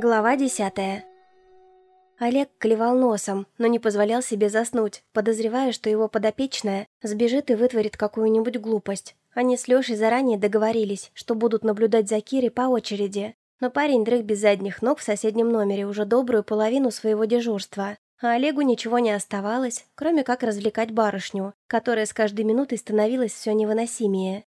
Глава десятая. Олег клевал носом, но не позволял себе заснуть, подозревая, что его подопечная сбежит и вытворит какую-нибудь глупость. Они с Лешей заранее договорились, что будут наблюдать за Кирой по очереди, но парень дрых без задних ног в соседнем номере уже добрую половину своего дежурства. А Олегу ничего не оставалось, кроме как развлекать барышню, которая с каждой минутой становилась все невыносимее.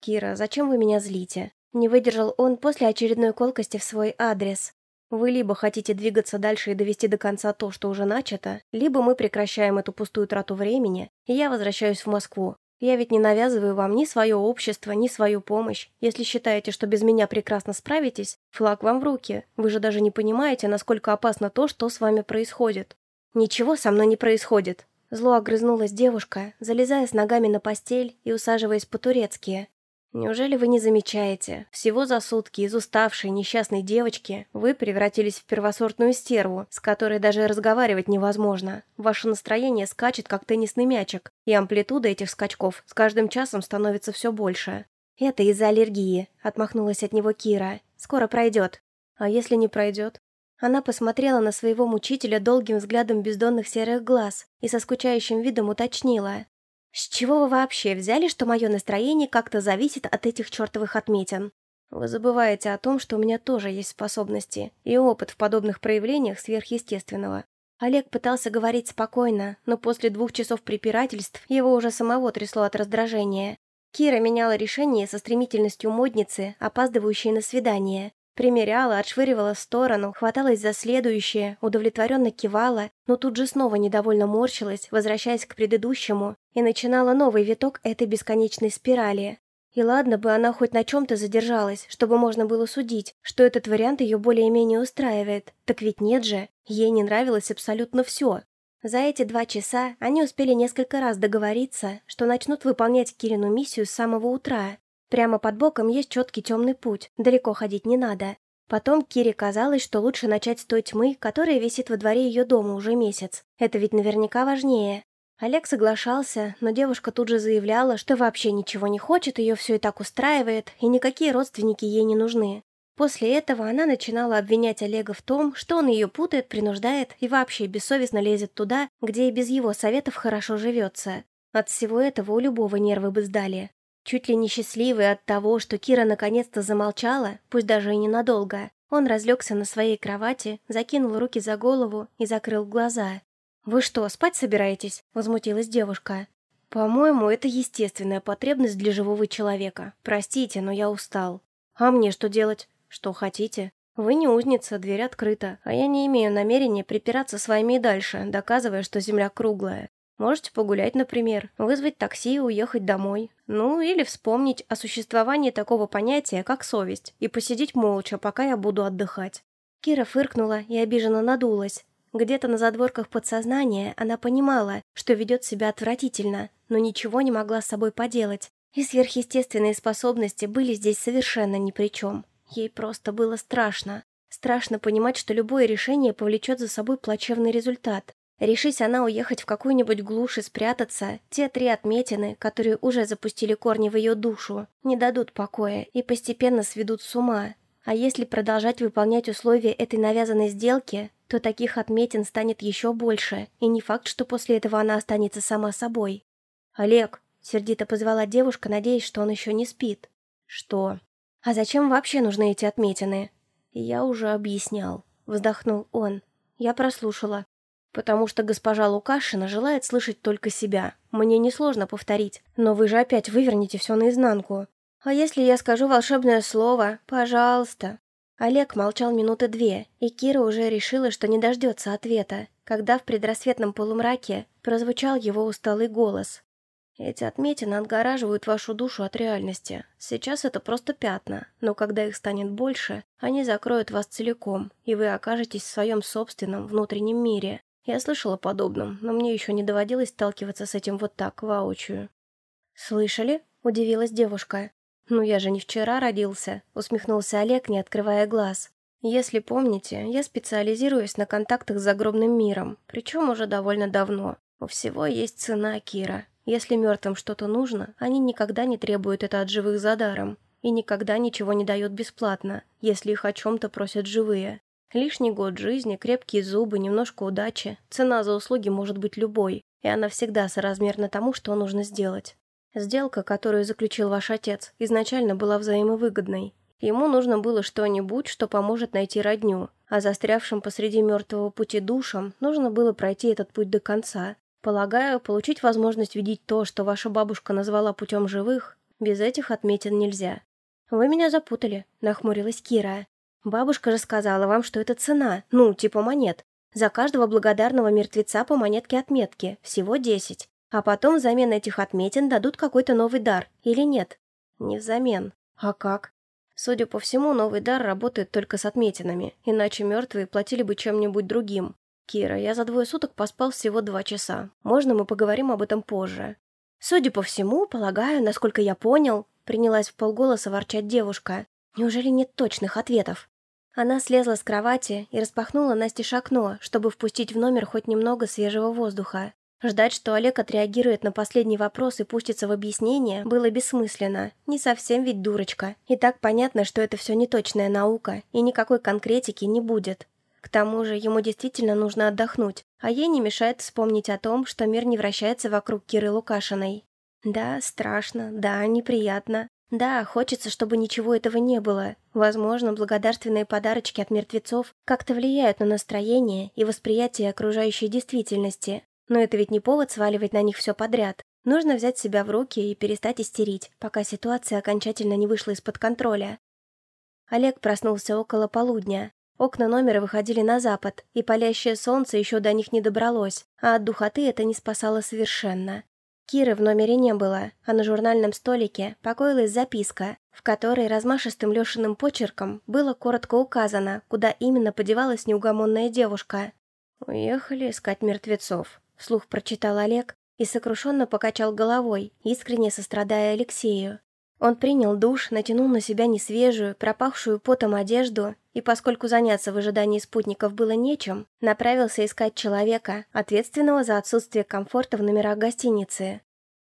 «Кира, зачем вы меня злите?» Не выдержал он после очередной колкости в свой адрес. Вы либо хотите двигаться дальше и довести до конца то, что уже начато, либо мы прекращаем эту пустую трату времени, и я возвращаюсь в Москву. Я ведь не навязываю вам ни свое общество, ни свою помощь. Если считаете, что без меня прекрасно справитесь, флаг вам в руки. Вы же даже не понимаете, насколько опасно то, что с вами происходит. Ничего со мной не происходит. Зло огрызнулась девушка, залезая с ногами на постель и усаживаясь по-турецки. Неужели вы не замечаете? Всего за сутки из уставшей несчастной девочки вы превратились в первосортную стерву, с которой даже разговаривать невозможно. Ваше настроение скачет, как теннисный мячик, и амплитуда этих скачков с каждым часом становится все больше. «Это из-за аллергии», — отмахнулась от него Кира. «Скоро пройдет». «А если не пройдет?» Она посмотрела на своего мучителя долгим взглядом бездонных серых глаз и со скучающим видом уточнила. «С чего вы вообще взяли, что мое настроение как-то зависит от этих чертовых отметин?» «Вы забываете о том, что у меня тоже есть способности и опыт в подобных проявлениях сверхъестественного». Олег пытался говорить спокойно, но после двух часов препирательств его уже самого трясло от раздражения. Кира меняла решение со стремительностью модницы, опаздывающей на свидание, Примеряла, отшвыривала в сторону, хваталась за следующее, удовлетворенно кивала, но тут же снова недовольно морщилась, возвращаясь к предыдущему, и начинала новый виток этой бесконечной спирали. И ладно бы она хоть на чем-то задержалась, чтобы можно было судить, что этот вариант ее более-менее устраивает. Так ведь нет же, ей не нравилось абсолютно все. За эти два часа они успели несколько раз договориться, что начнут выполнять Кирину миссию с самого утра, Прямо под боком есть четкий темный путь, далеко ходить не надо. Потом Кире казалось, что лучше начать с той тьмы, которая висит во дворе ее дома уже месяц. Это ведь наверняка важнее. Олег соглашался, но девушка тут же заявляла, что вообще ничего не хочет, ее все и так устраивает, и никакие родственники ей не нужны. После этого она начинала обвинять Олега в том, что он ее путает, принуждает и вообще бессовестно лезет туда, где и без его советов хорошо живется. От всего этого у любого нервы бы сдали. Чуть ли не счастливый от того, что Кира наконец-то замолчала, пусть даже и ненадолго, он разлегся на своей кровати, закинул руки за голову и закрыл глаза. «Вы что, спать собираетесь?» – возмутилась девушка. «По-моему, это естественная потребность для живого человека. Простите, но я устал. А мне что делать? Что хотите? Вы не узница, дверь открыта, а я не имею намерения припираться с вами и дальше, доказывая, что земля круглая. Можете погулять, например, вызвать такси и уехать домой. Ну, или вспомнить о существовании такого понятия, как совесть, и посидеть молча, пока я буду отдыхать». Кира фыркнула и обиженно надулась. Где-то на задворках подсознания она понимала, что ведет себя отвратительно, но ничего не могла с собой поделать. И сверхъестественные способности были здесь совершенно ни при чем. Ей просто было страшно. Страшно понимать, что любое решение повлечет за собой плачевный результат. Решись она уехать в какую-нибудь глушь и спрятаться, те три отметины, которые уже запустили корни в ее душу, не дадут покоя и постепенно сведут с ума. А если продолжать выполнять условия этой навязанной сделки, то таких отметин станет еще больше, и не факт, что после этого она останется сама собой. «Олег», — сердито позвала девушка, надеясь, что он еще не спит. «Что? А зачем вообще нужны эти отметины?» «Я уже объяснял», — вздохнул он. «Я прослушала. «Потому что госпожа Лукашина желает слышать только себя. Мне несложно повторить, но вы же опять вывернете все наизнанку. А если я скажу волшебное слово? Пожалуйста». Олег молчал минуты две, и Кира уже решила, что не дождется ответа, когда в предрассветном полумраке прозвучал его усталый голос. «Эти отметины отгораживают вашу душу от реальности. Сейчас это просто пятна, но когда их станет больше, они закроют вас целиком, и вы окажетесь в своем собственном внутреннем мире. Я слышала о подобном, но мне еще не доводилось сталкиваться с этим вот так, воочию. «Слышали?» – удивилась девушка. «Ну я же не вчера родился», – усмехнулся Олег, не открывая глаз. «Если помните, я специализируюсь на контактах с загробным миром, причем уже довольно давно. У всего есть цена, Кира. Если мертвым что-то нужно, они никогда не требуют это от живых за даром. И никогда ничего не дают бесплатно, если их о чем-то просят живые. Лишний год жизни, крепкие зубы, немножко удачи. Цена за услуги может быть любой, и она всегда соразмерна тому, что нужно сделать. Сделка, которую заключил ваш отец, изначально была взаимовыгодной. Ему нужно было что-нибудь, что поможет найти родню, а застрявшим посреди мертвого пути душам нужно было пройти этот путь до конца. Полагаю, получить возможность видеть то, что ваша бабушка назвала путем живых, без этих отметин нельзя. «Вы меня запутали», — нахмурилась Кира. «Бабушка же сказала вам, что это цена, ну, типа монет. За каждого благодарного мертвеца по монетке отметки, всего десять. А потом взамен этих отметин дадут какой-то новый дар, или нет?» «Не взамен. А как?» Судя по всему, новый дар работает только с отметинами, иначе мертвые платили бы чем-нибудь другим. Кира, я за двое суток поспал всего два часа. Можно мы поговорим об этом позже? Судя по всему, полагаю, насколько я понял, принялась в полголоса ворчать девушка. Неужели нет точных ответов? Она слезла с кровати и распахнула настежь окно, чтобы впустить в номер хоть немного свежего воздуха. Ждать, что Олег отреагирует на последний вопрос и пустится в объяснение, было бессмысленно. Не совсем ведь дурочка. И так понятно, что это все неточная наука, и никакой конкретики не будет. К тому же ему действительно нужно отдохнуть, а ей не мешает вспомнить о том, что мир не вращается вокруг Киры Лукашиной. Да, страшно, да, неприятно. Да, хочется, чтобы ничего этого не было. Возможно, благодарственные подарочки от мертвецов как-то влияют на настроение и восприятие окружающей действительности. Но это ведь не повод сваливать на них все подряд. Нужно взять себя в руки и перестать истерить, пока ситуация окончательно не вышла из-под контроля. Олег проснулся около полудня. Окна номера выходили на запад, и палящее солнце еще до них не добралось, а от духоты это не спасало совершенно. Киры в номере не было, а на журнальном столике покоилась записка, в которой размашистым Лешиным почерком было коротко указано, куда именно подевалась неугомонная девушка. «Уехали искать мертвецов», Вслух прочитал Олег и сокрушенно покачал головой, искренне сострадая Алексею. Он принял душ, натянул на себя несвежую, пропахшую потом одежду и, поскольку заняться в ожидании спутников было нечем, направился искать человека, ответственного за отсутствие комфорта в номерах гостиницы.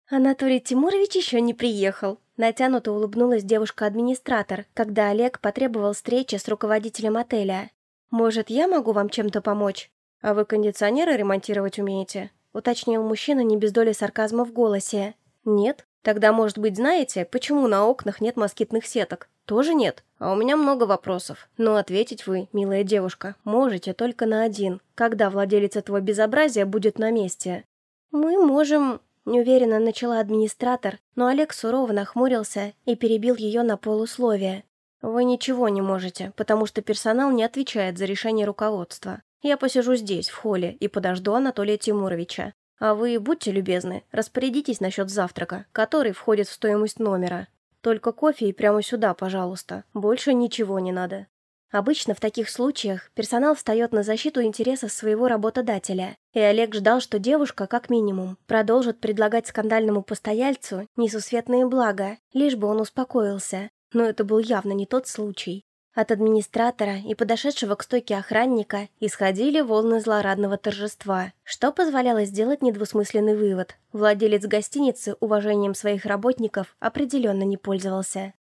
«Анатолий Тимурович еще не приехал», натянуто улыбнулась девушка-администратор, когда Олег потребовал встречи с руководителем отеля. «Может, я могу вам чем-то помочь?» «А вы кондиционеры ремонтировать умеете?» — уточнил мужчина не без доли сарказма в голосе. «Нет? Тогда, может быть, знаете, почему на окнах нет москитных сеток? Тоже нет? А у меня много вопросов. Но ответить вы, милая девушка, можете только на один. Когда владелец этого безобразия будет на месте?» «Мы можем...» — неуверенно начала администратор, но Олег сурово нахмурился и перебил ее на полусловие. «Вы ничего не можете, потому что персонал не отвечает за решение руководства. Я посижу здесь, в холле, и подожду Анатолия Тимуровича. А вы, будьте любезны, распорядитесь насчет завтрака, который входит в стоимость номера. Только кофе и прямо сюда, пожалуйста. Больше ничего не надо. Обычно в таких случаях персонал встает на защиту интересов своего работодателя, и Олег ждал, что девушка, как минимум, продолжит предлагать скандальному постояльцу несусветные блага, лишь бы он успокоился. Но это был явно не тот случай. От администратора и подошедшего к стойке охранника исходили волны злорадного торжества, что позволяло сделать недвусмысленный вывод. Владелец гостиницы уважением своих работников определенно не пользовался.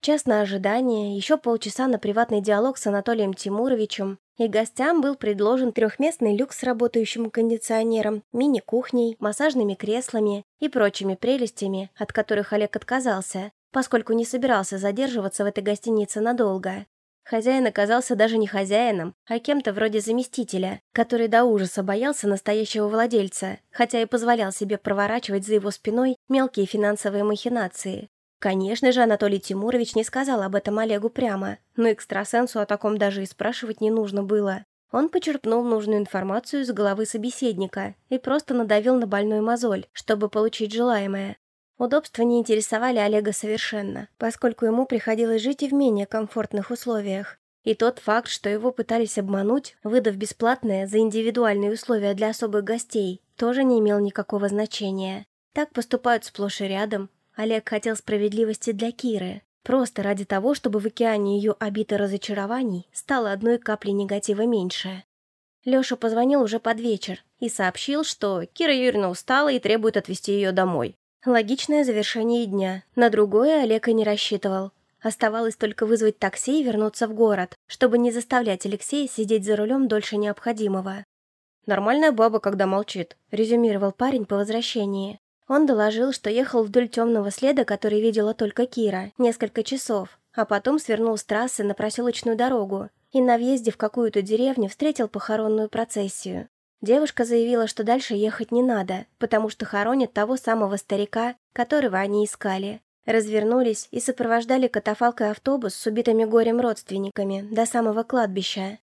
Час на ожидание, еще полчаса на приватный диалог с Анатолием Тимуровичем, и гостям был предложен трехместный люкс с работающим кондиционером, мини-кухней, массажными креслами и прочими прелестями, от которых Олег отказался, поскольку не собирался задерживаться в этой гостинице надолго. Хозяин оказался даже не хозяином, а кем-то вроде заместителя, который до ужаса боялся настоящего владельца, хотя и позволял себе проворачивать за его спиной мелкие финансовые махинации. Конечно же, Анатолий Тимурович не сказал об этом Олегу прямо, но экстрасенсу о таком даже и спрашивать не нужно было. Он почерпнул нужную информацию из головы собеседника и просто надавил на больную мозоль, чтобы получить желаемое. Удобства не интересовали Олега совершенно, поскольку ему приходилось жить и в менее комфортных условиях. И тот факт, что его пытались обмануть, выдав бесплатное за индивидуальные условия для особых гостей, тоже не имел никакого значения. Так поступают сплошь и рядом. Олег хотел справедливости для Киры. Просто ради того, чтобы в океане ее обиты разочарований стало одной капли негатива меньше. Леша позвонил уже под вечер и сообщил, что Кира Юрьевна устала и требует отвезти ее домой. Логичное завершение дня. На другое Олег и не рассчитывал. Оставалось только вызвать такси и вернуться в город, чтобы не заставлять Алексея сидеть за рулем дольше необходимого. «Нормальная баба, когда молчит», — резюмировал парень по возвращении. Он доложил, что ехал вдоль темного следа, который видела только Кира, несколько часов, а потом свернул с трассы на проселочную дорогу и на въезде в какую-то деревню встретил похоронную процессию. Девушка заявила, что дальше ехать не надо, потому что хоронят того самого старика, которого они искали развернулись и сопровождали катафалкой автобус с убитыми горем родственниками до самого кладбища.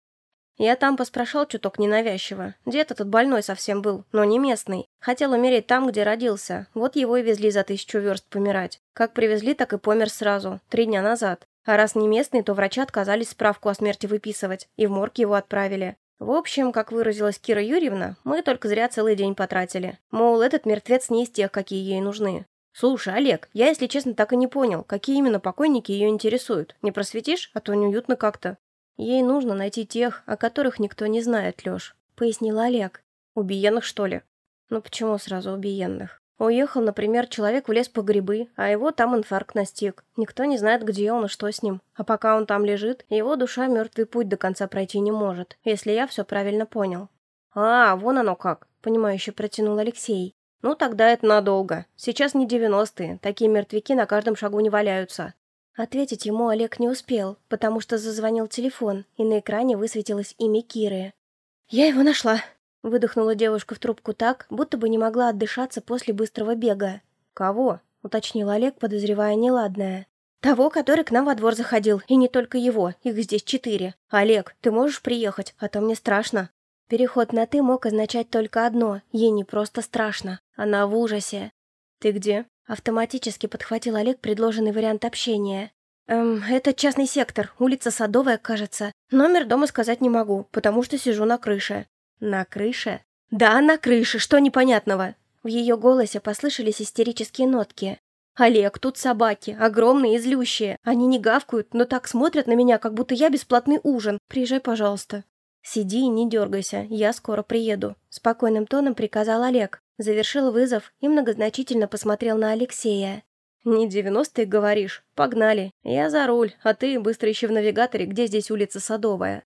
Я там поспрашал чуток ненавязчиво. Дед этот больной совсем был, но не местный. Хотел умереть там, где родился. Вот его и везли за тысячу верст помирать. Как привезли, так и помер сразу, три дня назад. А раз не местный, то врачи отказались справку о смерти выписывать, и в морг его отправили. В общем, как выразилась Кира Юрьевна, мы только зря целый день потратили. Мол, этот мертвец не из тех, какие ей нужны. «Слушай, Олег, я, если честно, так и не понял, какие именно покойники ее интересуют. Не просветишь, а то неуютно как-то». «Ей нужно найти тех, о которых никто не знает, Леш», — пояснил Олег. «Убиенных, что ли?» «Ну почему сразу убиенных?» Уехал, например, человек в лес по грибы, а его там инфаркт настиг. Никто не знает, где он и что с ним. А пока он там лежит, его душа мертвый путь до конца пройти не может, если я все правильно понял. «А, вон оно как», — понимающе протянул Алексей. Ну, тогда это надолго. Сейчас не девяностые, такие мертвяки на каждом шагу не валяются. Ответить ему Олег не успел, потому что зазвонил телефон, и на экране высветилось имя Киры. «Я его нашла», — выдохнула девушка в трубку так, будто бы не могла отдышаться после быстрого бега. «Кого?» — уточнил Олег, подозревая неладное. «Того, который к нам во двор заходил, и не только его, их здесь четыре. Олег, ты можешь приехать, а то мне страшно». Переход на «ты» мог означать только одно – ей не просто страшно, она в ужасе. «Ты где?» – автоматически подхватил Олег предложенный вариант общения. «Эм, это частный сектор, улица Садовая, кажется. Номер дома сказать не могу, потому что сижу на крыше». «На крыше?» «Да, на крыше, что непонятного?» В ее голосе послышались истерические нотки. «Олег, тут собаки, огромные и злющие. Они не гавкают, но так смотрят на меня, как будто я бесплатный ужин. Приезжай, пожалуйста». «Сиди и не дергайся, я скоро приеду», — спокойным тоном приказал Олег. Завершил вызов и многозначительно посмотрел на Алексея. «Не девяностые, говоришь? Погнали. Я за руль, а ты быстро ищи в навигаторе, где здесь улица Садовая.